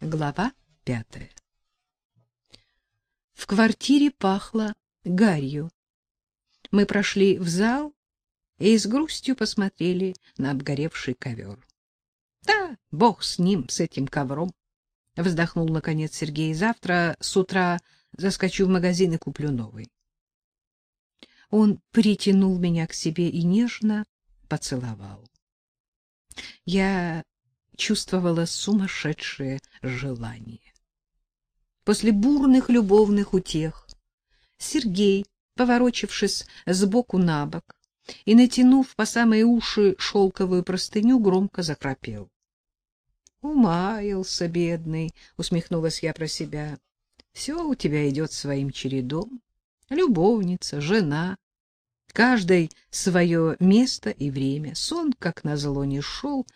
Глава пятая. В квартире пахло гарью. Мы прошли в зал и с грустью посмотрели на обгоревший ковер. — Да, бог с ним, с этим ковром, — вздохнул наконец Сергей. — Завтра с утра заскочу в магазин и куплю новый. Он притянул меня к себе и нежно поцеловал. Я чувствовала сумасшедшее желание. После бурных любовных утех Сергей, поворочившись сбоку на бок и натянув по самые уши шелковую простыню, громко захрапел. «Умаялся, бедный!» — усмехнулась я про себя. «Все у тебя идет своим чередом. Любовница, жена. Каждой свое место и время. Сон, как назло, не шел,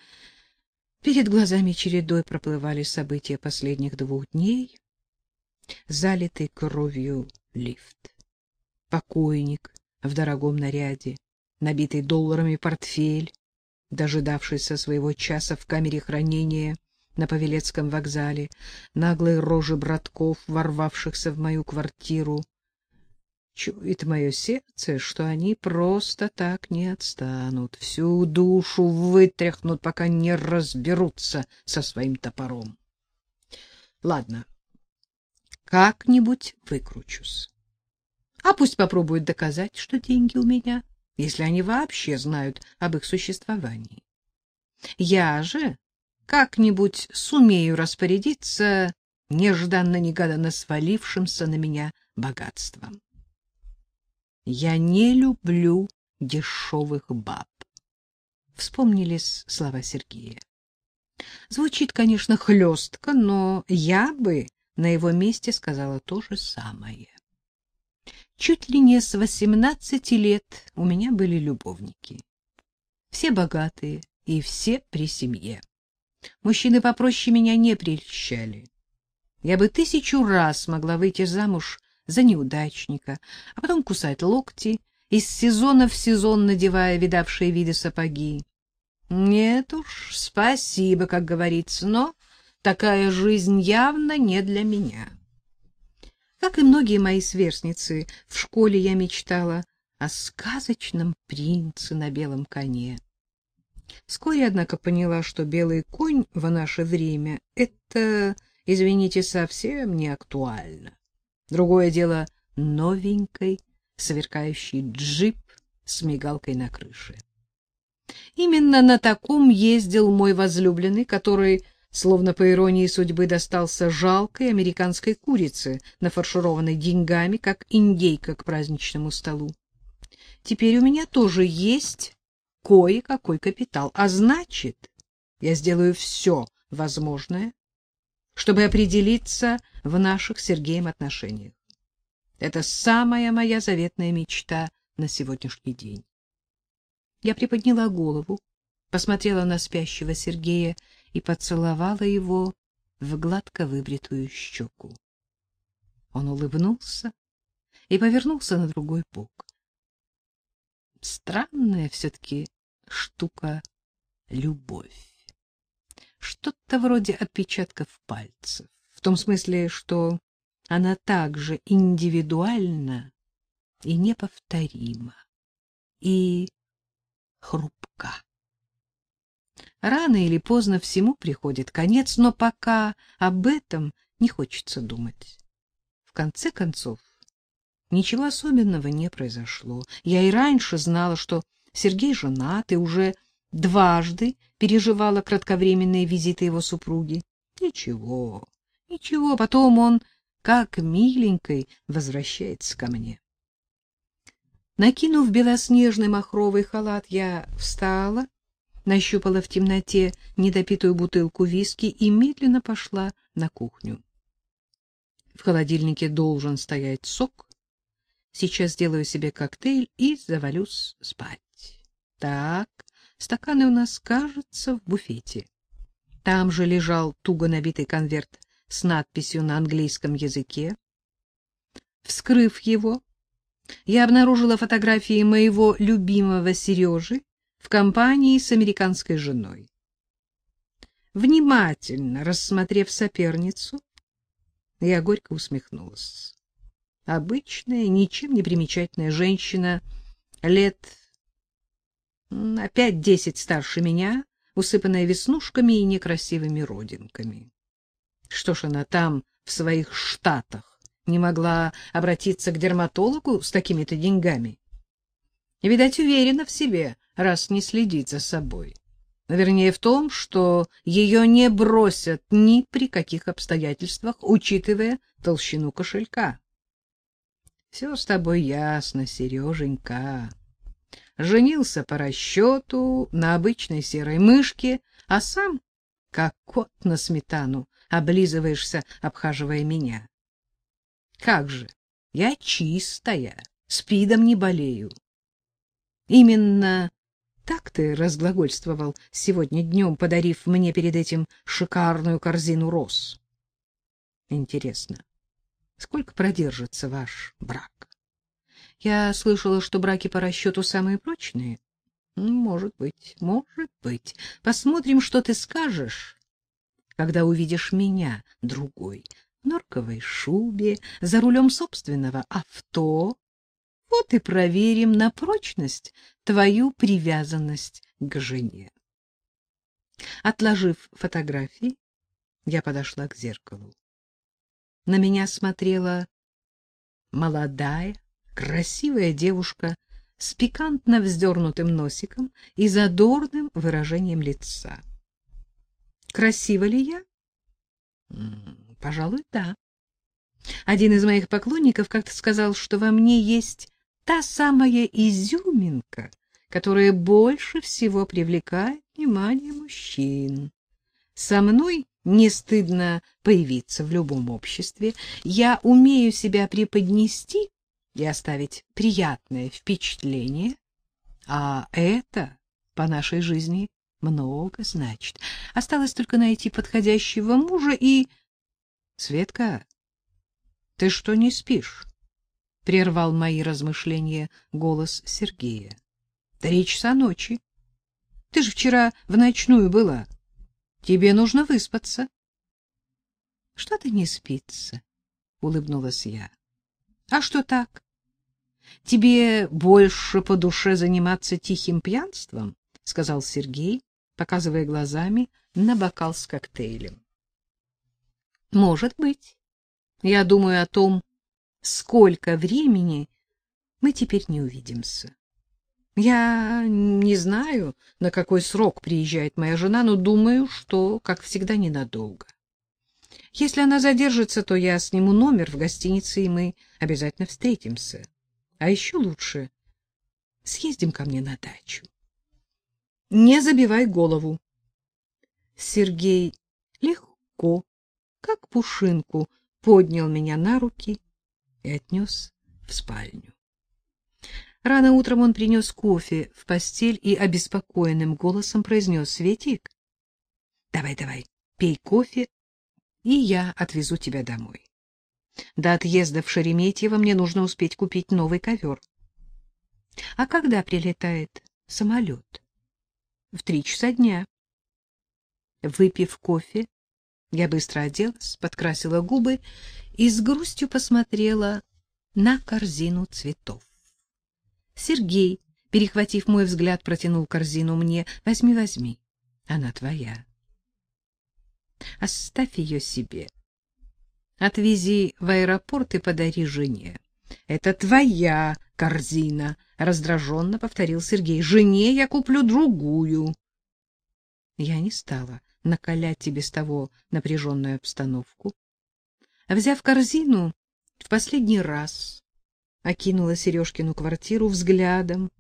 Перед глазами чередой проплывали события последних двух дней. Залитый кровью лифт. Покойник в дорогом наряде, набитый долларами портфель, дожидавшийся своего часа в камере хранения на Павелецком вокзале, наглые рожи братков, ворвавшихся в мою квартиру, Чует мое сердце, что они просто так не отстанут, всю душу вытряхнут, пока не разберутся со своим топором. Ладно, как-нибудь выкручусь. А пусть попробуют доказать, что деньги у меня, если они вообще знают об их существовании. Я же как-нибудь сумею распорядиться нежданно-негаданно свалившимся на меня богатством. Я не люблю дешевых баб. Вспомнились слова Сергея. Звучит, конечно, хлестко, но я бы на его месте сказала то же самое. Чуть ли не с восемнадцати лет у меня были любовники. Все богатые и все при семье. Мужчины попроще меня не прельщали. Я бы тысячу раз могла выйти замуж за неудачника, а потом кусать локти, из сезона в сезон надевая видавшие виды сапоги. Нет уж, спасибо, как говорится, но такая жизнь явно не для меня. Как и многие мои сверстницы, в школе я мечтала о сказочном принце на белом коне. Вскоре, однако, поняла, что белый конь в наше время — это, извините, совсем не актуально. Другое дело новенький, сверкающий джип с мигалкой на крыше. Именно на таком ездил мой возлюбленный, который, словно по иронии судьбы, достался жалкой американской курице, нафаршированной деньгами, как индейка к праздничному столу. Теперь у меня тоже есть кое-какой капитал, а значит, я сделаю все возможное, чтобы определиться в наших с Сергеем отношениях. Это самая моя заветная мечта на сегодняшний день. Я приподняла голову, посмотрела на спящего Сергея и поцеловала его в гладко выбритую щеку. Он улыбнулся и повернулся на другой бок. Странная все-таки штука любовь что-то вроде отпечатков пальцев, в том смысле, что она также индивидуальна и неповторима, и хрупка. Рано или поздно всему приходит конец, но пока об этом не хочется думать. В конце концов, ничего особенного не произошло. Я и раньше знала, что Сергей женат и уже дважды переживала кратковременные визиты его супруги. Ничего, ничего, потом он, как миленькой, возвращается ко мне. Накинув белоснежный махровый халат, я встала, нащупала в темноте недопитую бутылку виски и медленно пошла на кухню. В холодильнике должен стоять сок. Сейчас сделаю себе коктейль и завалюсь спать. Так, Стаканы у нас, кажется, в буфете. Там же лежал туго набитый конверт с надписью на английском языке. Вскрыв его, я обнаружила фотографии моего любимого Сережи в компании с американской женой. внимательно рассмотрев соперницу, я горько усмехнулась. Обычная, ничем не примечательная женщина, лет на пять-десять старше меня, усыпанная веснушками и некрасивыми родинками. Что ж она там, в своих штатах, не могла обратиться к дерматологу с такими-то деньгами? Видать, уверена в себе, раз не следит за собой. Вернее, в том, что ее не бросят ни при каких обстоятельствах, учитывая толщину кошелька. Все с тобой ясно, Сереженька. Женился по расчету на обычной серой мышке, а сам, как кот на сметану, облизываешься, обхаживая меня. Как же, я чистая, спидом не болею. Именно так ты разглагольствовал сегодня днем, подарив мне перед этим шикарную корзину роз. Интересно, сколько продержится ваш брак? Я слышала, что браки по расчету самые прочные. Может быть, может быть. Посмотрим, что ты скажешь, когда увидишь меня другой, в норковой шубе, за рулем собственного авто, вот и проверим на прочность твою привязанность к жене. Отложив фотографии, я подошла к зеркалу. На меня смотрела молодая, красивая девушка с пикантно вздернутым носиком и задорным выражением лица. Красива ли я? Пожалуй, да. Один из моих поклонников как-то сказал, что во мне есть та самая изюминка, которая больше всего привлекает внимание мужчин. Со мной не стыдно появиться в любом обществе. Я умею себя преподнести и оставить приятное впечатление, а это по нашей жизни много значит. Осталось только найти подходящего мужа и... Светка, ты что не спишь? — прервал мои размышления голос Сергея. — Три часа ночи. Ты же вчера в ночную была. Тебе нужно выспаться. — Что-то не спится, — улыбнулась я. — А что так? Тебе больше по душе заниматься тихим пьянством? — сказал Сергей, показывая глазами на бокал с коктейлем. — Может быть. Я думаю о том, сколько времени мы теперь не увидимся. Я не знаю, на какой срок приезжает моя жена, но думаю, что, как всегда, ненадолго. Если она задержится, то я сниму номер в гостинице, и мы обязательно встретимся. А еще лучше съездим ко мне на дачу. Не забивай голову. Сергей легко, как пушинку, поднял меня на руки и отнес в спальню. Рано утром он принес кофе в постель и обеспокоенным голосом произнес «Светик, давай, давай, пей кофе, и я отвезу тебя домой. До отъезда в Шереметьево мне нужно успеть купить новый ковер». «А когда прилетает самолет?» «В три часа дня». Выпив кофе, я быстро оделась, подкрасила губы и с грустью посмотрела на корзину цветов. Сергей, перехватив мой взгляд, протянул корзину мне. Возьми, возьми. Она твоя. Оставь ее себе. Отвези в аэропорт и подари жене. Это твоя корзина, раздраженно повторил Сергей. Жене я куплю другую. Я не стала накалять и без того напряженную обстановку. Взяв корзину, в последний раз окинула Сережкину квартиру взглядом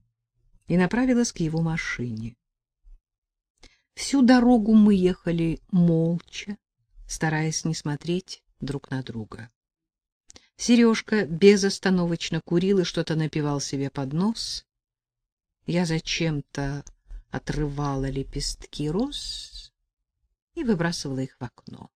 и направилась к его машине. Всю дорогу мы ехали молча, стараясь не смотреть друг на друга. Сережка безостановочно курил и что-то напевал себе под нос. Я зачем-то отрывала лепестки роз и выбрасывала их в окно.